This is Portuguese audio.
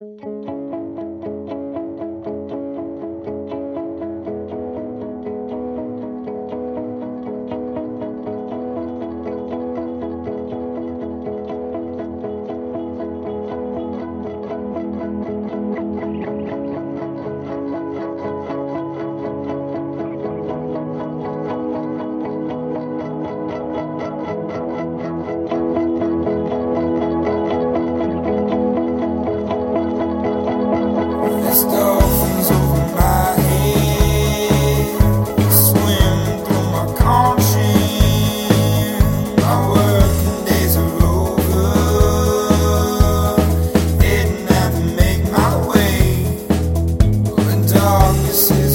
Música kisses